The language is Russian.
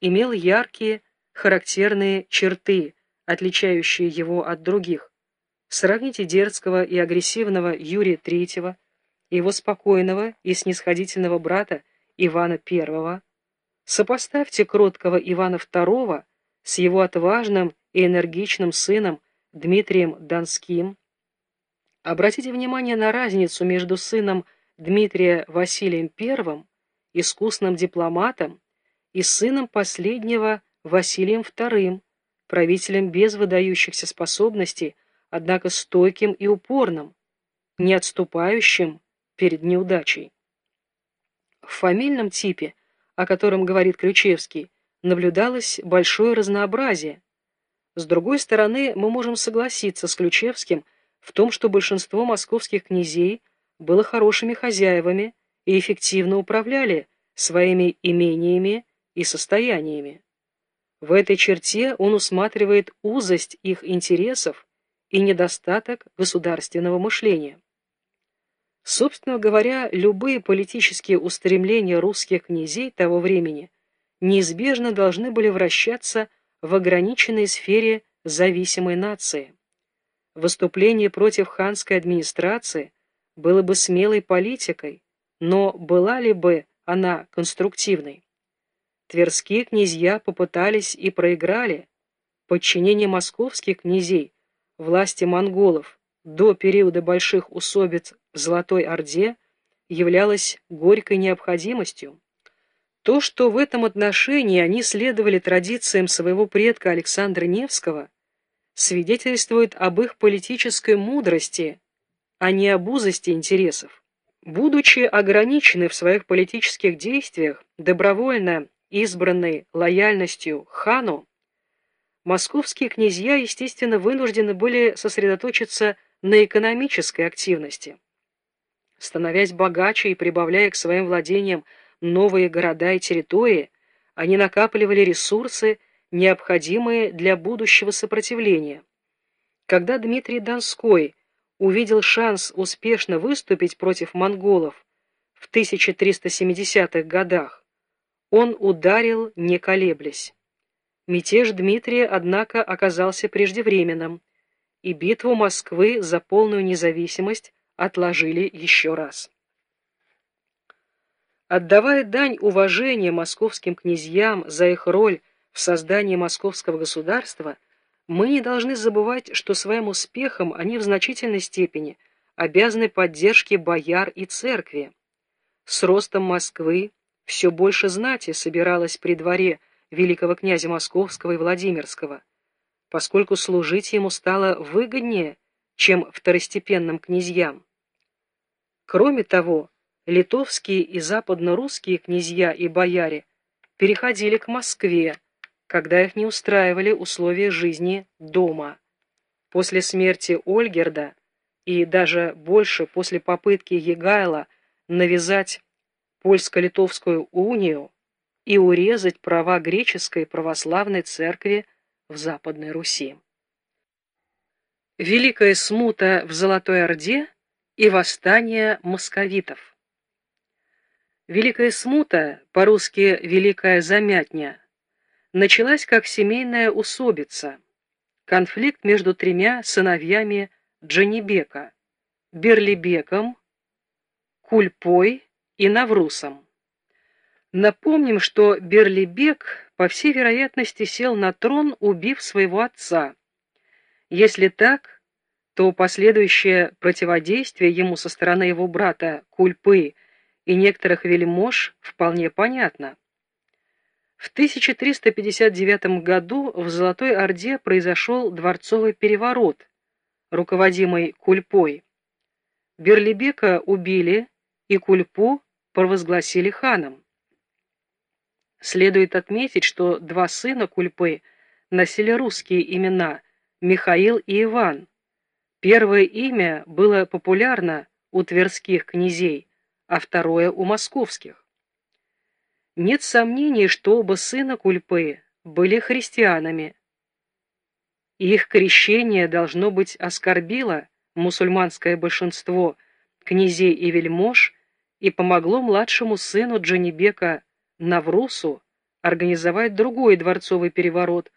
имел яркие, характерные черты, отличающие его от других. Сравните дерзкого и агрессивного Юрия III, его спокойного и снисходительного брата Ивана I, сопоставьте кроткого Ивана II с его отважным и энергичным сыном Дмитрием Донским. Обратите внимание на разницу между сыном Дмитрия Василием I, искусным дипломатом, и сыном последнего Василием II, правителем без выдающихся способностей, однако стойким и упорным, не отступающим перед неудачей. В фамильном типе, о котором говорит Ключевский, наблюдалось большое разнообразие. С другой стороны, мы можем согласиться с Ключевским в том, что большинство московских князей было хорошими хозяевами и эффективно управляли своими имениями и состояниями. В этой черте он усматривает узость их интересов и недостаток государственного мышления. Собственно говоря, любые политические устремления русских князей того времени неизбежно должны были вращаться в ограниченной сфере зависимой нации. Выступление против ханской администрации было бы смелой политикой, но была ли бы она конструктивной? Тверские князья попытались и проиграли. Подчинение московских князей власти монголов до периода больших усобиц в Золотой Орде являлось горькой необходимостью. То, что в этом отношении они следовали традициям своего предка Александра Невского, свидетельствует об их политической мудрости, а не об узости интересов. Будучи ограничены в своих политических действиях, добровольно избранной лояльностью хану, московские князья, естественно, вынуждены были сосредоточиться на экономической активности. Становясь богаче и прибавляя к своим владениям новые города и территории, они накапливали ресурсы, необходимые для будущего сопротивления. Когда Дмитрий Донской увидел шанс успешно выступить против монголов в 1370-х годах, он ударил, не колеблясь. Мятеж Дмитрия, однако, оказался преждевременным, и битву Москвы за полную независимость отложили еще раз. Отдавая дань уважения московским князьям за их роль в создании московского государства, мы не должны забывать, что своим успехом они в значительной степени обязаны поддержке бояр и церкви. С ростом Москвы все больше знати собиралось при дворе великого князя Московского и Владимирского, поскольку служить ему стало выгоднее, чем второстепенным князьям. Кроме того, литовские и западно-русские князья и бояре переходили к Москве, когда их не устраивали условия жизни дома. После смерти Ольгерда и даже больше после попытки Егайла навязать польско-литовскую унию и урезать права греческой православной церкви в Западной Руси. Великая смута в Золотой Орде и восстание московитов. Великая смута, по-русски «великая замятня», началась как семейная усобица, конфликт между тремя сыновьями Джанибека, Берлибеком, Кульпой и Наврусом. Напомним, что Берлибек, по всей вероятности, сел на трон, убив своего отца. Если так, то последующее противодействие ему со стороны его брата Кульпы и некоторых вельмож вполне понятно. В 1359 году в Золотой Орде произошел дворцовый переворот, руководимый Кульпой. Берлибека убили, и Кульпу провозгласили ханом. Следует отметить, что два сына Кульпы носили русские имена Михаил и Иван. Первое имя было популярно у тверских князей, а второе у московских. Нет сомнений, что оба сына Кульпы были христианами. Их крещение, должно быть, оскорбило мусульманское большинство князей и вельмож и помогло младшему сыну Джанибека Наврусу организовать другой дворцовый переворот,